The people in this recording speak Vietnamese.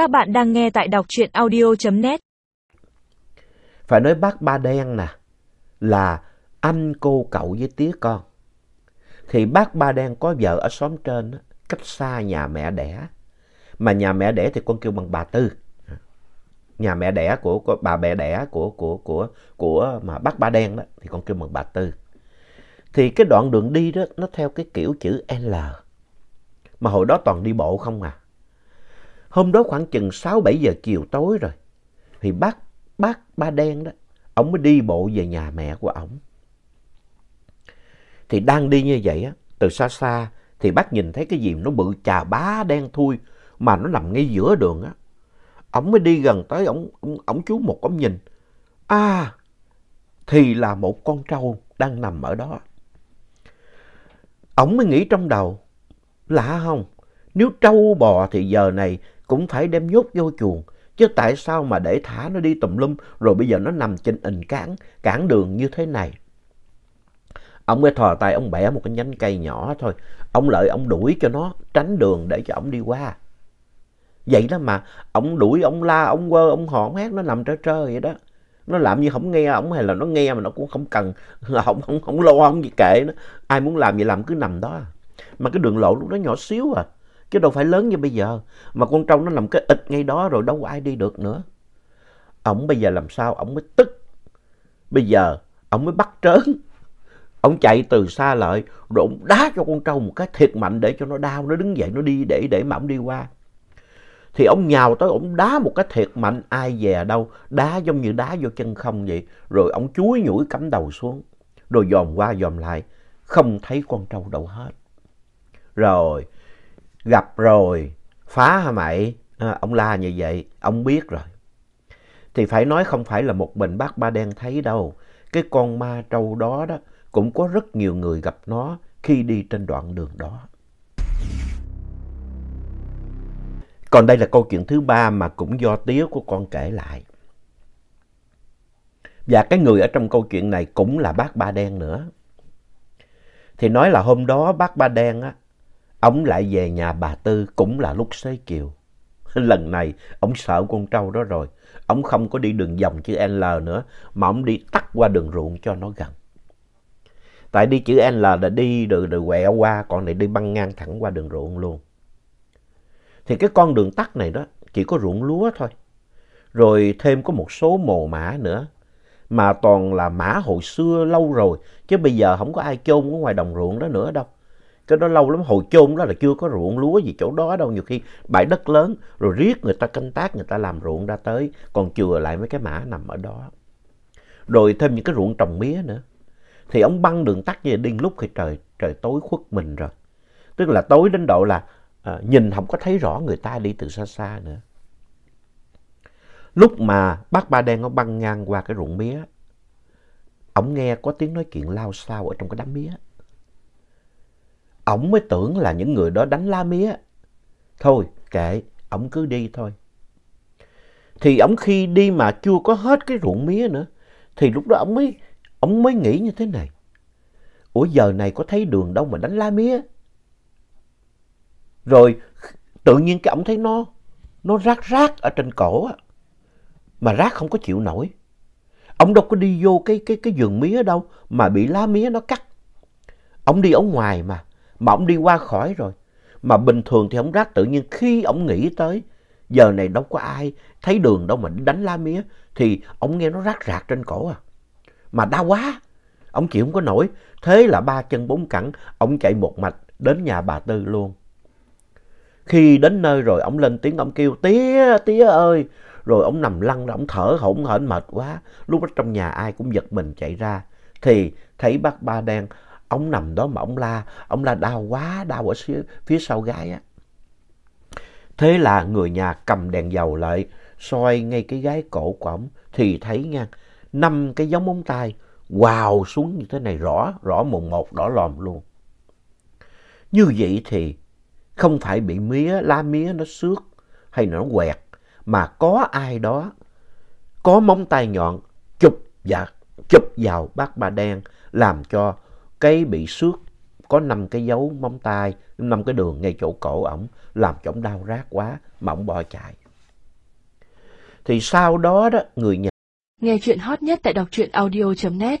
Các bạn đang nghe tại đọc truyện audio.net. Phải nói bác Ba Đen nè, là anh cô cậu với tía con. Thì bác Ba Đen có vợ ở xóm trên, cách xa nhà mẹ đẻ. Mà nhà mẹ đẻ thì con kêu bằng bà Tư. Nhà mẹ đẻ của, của bà mẹ đẻ của, của, của, của mà bác Ba Đen đó, thì con kêu bằng bà Tư. Thì cái đoạn đường đi đó, nó theo cái kiểu chữ L. Mà hồi đó toàn đi bộ không à. Hôm đó khoảng chừng 6-7 giờ chiều tối rồi. Thì bác, bác Ba Đen đó, ông mới đi bộ về nhà mẹ của ổng. Thì đang đi như vậy á, từ xa xa thì bác nhìn thấy cái gì nó bự chà bá đen thui mà nó nằm ngay giữa đường á. Ông mới đi gần tới, ông, ông, ông chú một ông nhìn. À, thì là một con trâu đang nằm ở đó. Ông mới nghĩ trong đầu, lạ không? Nếu trâu bò thì giờ này cũng phải đem nhốt vô chuồng. Chứ tại sao mà để thả nó đi tùm lum rồi bây giờ nó nằm trên ình cản, cản đường như thế này. Ông ấy thò tay ông bẻ một cái nhánh cây nhỏ thôi. Ông lợi ông đuổi cho nó tránh đường để cho ông đi qua. Vậy đó mà, ông đuổi, ông la, ông quơ, ông hò, ông hét, nó nằm trơ trơ vậy đó. Nó làm như không nghe ông hay là nó nghe mà nó cũng không cần, không, không, không lo, không gì kệ nó. Ai muốn làm gì làm cứ nằm đó. Mà cái đường lộ lúc đó nhỏ xíu à. Chứ đâu phải lớn như bây giờ. Mà con trâu nó nằm cái ịt ngay đó rồi đâu có ai đi được nữa. ổng bây giờ làm sao? ổng mới tức. Bây giờ ổng mới bắt trớn. ổng chạy từ xa lại, rồi ổng đá cho con trâu một cái thiệt mạnh để cho nó đau. Nó đứng dậy, nó đi để để mà ổng đi qua. Thì ông nhào tới, ổng đá một cái thiệt mạnh ai dè đâu. Đá giống như đá vô chân không vậy. Rồi ổng chuối nhủi cắm đầu xuống. Rồi dòm qua dòm lại. Không thấy con trâu đâu hết. Rồi gặp rồi, phá hả mày? À, ông la như vậy, ông biết rồi. Thì phải nói không phải là một mình bác Ba Đen thấy đâu. Cái con ma trâu đó đó cũng có rất nhiều người gặp nó khi đi trên đoạn đường đó. Còn đây là câu chuyện thứ ba mà cũng do tía của con kể lại. Và cái người ở trong câu chuyện này cũng là bác Ba Đen nữa. Thì nói là hôm đó bác Ba Đen á, Ông lại về nhà bà Tư cũng là lúc xế chiều. Lần này ông sợ con trâu đó rồi. Ông không có đi đường vòng chữ L nữa mà ông đi tắt qua đường ruộng cho nó gần. Tại đi chữ L là đi rồi, rồi quẹo qua còn này đi băng ngang thẳng qua đường ruộng luôn. Thì cái con đường tắt này đó chỉ có ruộng lúa thôi. Rồi thêm có một số mồ mã nữa. Mà toàn là mã hồi xưa lâu rồi. Chứ bây giờ không có ai chôn ở ngoài đồng ruộng đó nữa đâu. Cái đó lâu lắm, hồi chôn đó là chưa có ruộng lúa gì chỗ đó đâu. Nhiều khi bãi đất lớn, rồi riết người ta canh tác, người ta làm ruộng ra tới, còn chừa lại mấy cái mã nằm ở đó. Rồi thêm những cái ruộng trồng mía nữa. Thì ông băng đường tắt về điên lúc thì trời, trời tối khuất mình rồi. Tức là tối đến độ là à, nhìn không có thấy rõ người ta đi từ xa xa nữa. Lúc mà bác Ba Đen ông băng ngang qua cái ruộng mía, ông nghe có tiếng nói chuyện lao xao ở trong cái đám mía ổng mới tưởng là những người đó đánh lá mía. Thôi kệ, ổng cứ đi thôi. Thì ổng khi đi mà chưa có hết cái ruộng mía nữa. Thì lúc đó ổng mới, ổng mới nghĩ như thế này. Ủa giờ này có thấy đường đâu mà đánh lá mía. Rồi tự nhiên cái ổng thấy nó, nó rát rát ở trên cổ á. Mà rát không có chịu nổi. Ông đâu có đi vô cái, cái, cái vườn mía đâu mà bị lá mía nó cắt. Ông đi ở ngoài mà mà ông đi qua khỏi rồi. Mà bình thường thì ông rác tự nhiên khi ông nghĩ tới giờ này đâu có ai thấy đường đâu mà đánh lá mía thì ông nghe nó rác rạc trên cổ à. Mà đau quá, ông chịu không có nổi. Thế là ba chân bốn cẳng, ông chạy một mạch đến nhà bà Tư luôn. Khi đến nơi rồi ông lên tiếng ông kêu tía, tía ơi. Rồi ông nằm lăn ra, ông thở hổn hển mệt quá. Lúc đó trong nhà ai cũng giật mình chạy ra. Thì thấy bác ba đen, Ông nằm đó mà ông la, ông la đau quá, đau ở phía, phía sau gái á. Thế là người nhà cầm đèn dầu lại, soi ngay cái gái cổ của ông, thì thấy nha, năm cái giống móng tay, quào xuống như thế này rõ, rõ mùng một, đỏ lòm luôn. Như vậy thì không phải bị mía, lá mía nó xước hay nó quẹt, mà có ai đó có móng tay nhọn chụp và chụp vào bác ba đen làm cho cái bị xước có năm cái dấu móng tay, năm cái đường ngay chỗ cổ ổng, làm cho ổng đau rát quá mà ổng bỏ chạy. thì sau đó đó người nhà Nghe chuyện hot nhất tại đọc truyện audio.net